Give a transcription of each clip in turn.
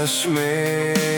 Promise me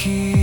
aki